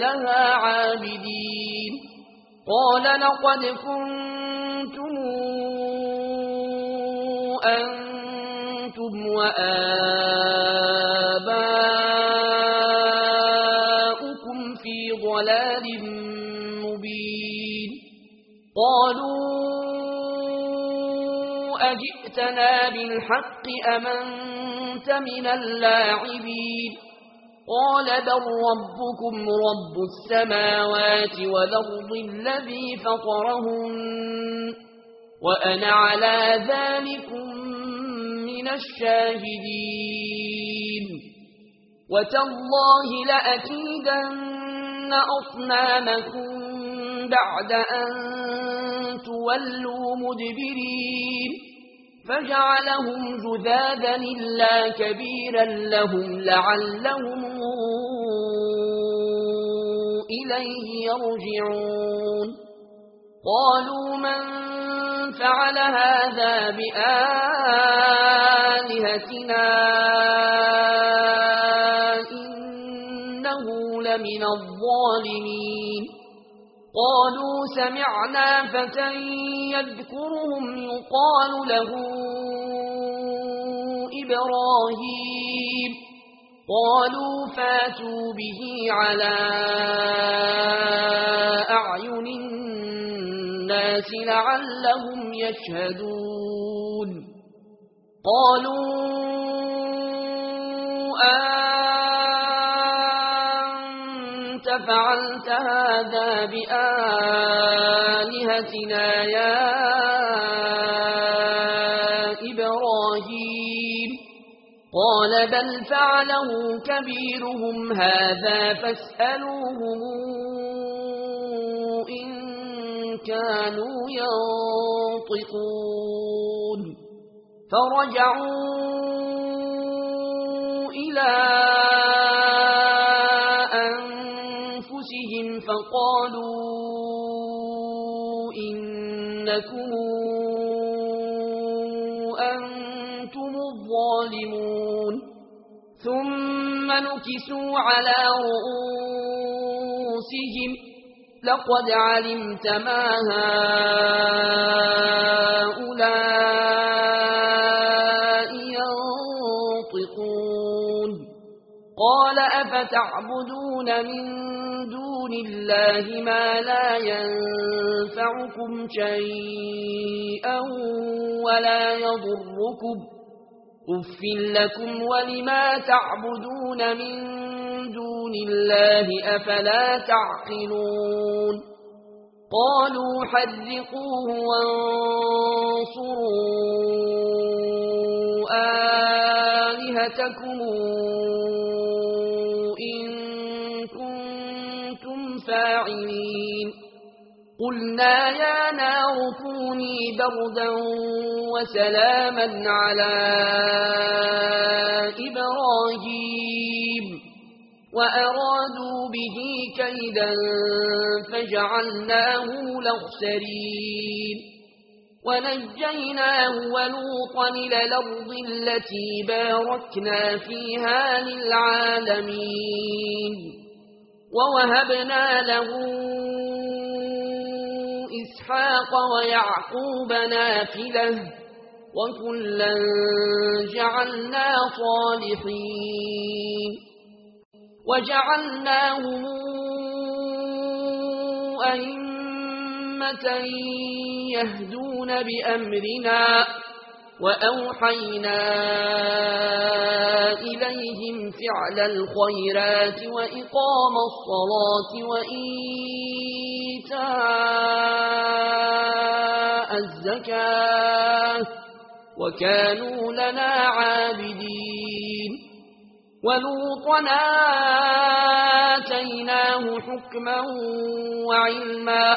لها عابدين. قال لقد كنتم أنتم وآباؤكم في ضلال مبين. قالوا أجئتنا بالحق أمنت من اللاعبين؟ قال بل ربكم رب السماوات والأرض الذي فطرهم وأنا على ذلك من الشاهدين وتالله لأكيدن أصنامكم بعد أن تولوا مدبرين فجعلهم جذاذا إلا كبيرا لهم لعلهم إليه يرجعون. قالوا من فعل هذا بآلهتنا إنه لمن الظالمين. قالوا سمعنا فتى يذكرهم يقال له إبراهيم. قالوا فاتوا به على أعين الناس لعلهم يشهدون. قالوا أنت فعلت هذا بآلهتنا يا قال بل فعله كبيرهم هذا فاسألوهم إن كانوا ينطقون. فرجعوا إلى أنفسهم فقالوا إنكم أنفسهم أنتم الظالمون ثم نكسوا على رؤوسهم لقد علمت ما هؤلاء ينطقون قال أفتعبدون من دون الله ما لا ينفعكم شيئا ولا يضركم أف لكم ولما تعبدون من دون الله أفلا تعقلون قالوا حرقوه وانصروا آلهتكم قلنا يا نار كوني بردا وسلاما على إبراهيم وأرادوا به كيدا فجعلناه لغسرين ونجيناه ولوطا إلى الأرض التي باركنا فيها للعالمين ووهبنا له وإسحاق ويعقوب نافلة وكلا جعلنا صالحين وجعلناهم أئمة يهدون بأمرنا وأوحينا إليهم فعل الخيرات وإقام الصلاة وإيتاء الزكاة وكانوا لنا عابدين ولوطنا آتيناه حكما وعلما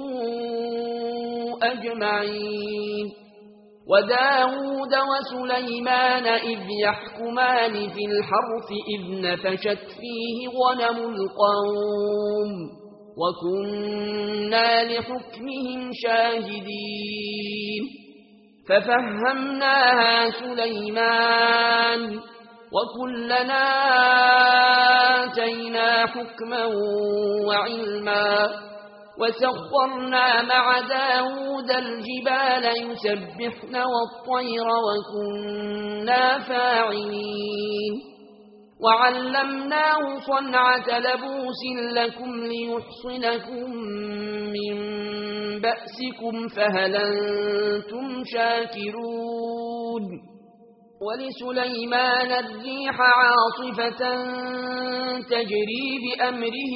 أجمعين. وداود وسليمان إذ يحكمان في الحرف إذ نفشت فيه غنم القوم وكنا لحكمهم شاهدين. ففهمناها سليمان وكلنا آتينا حكما وعلما وسخرنا مع داود الجبال يسبحن والطير وكنا فاعلين. وعلمناه صنعة لبوس لكم ليحصنكم من بأسكم فهل أنتم شاكرون. ولسليمان الريح عاصفة تجري بأمره.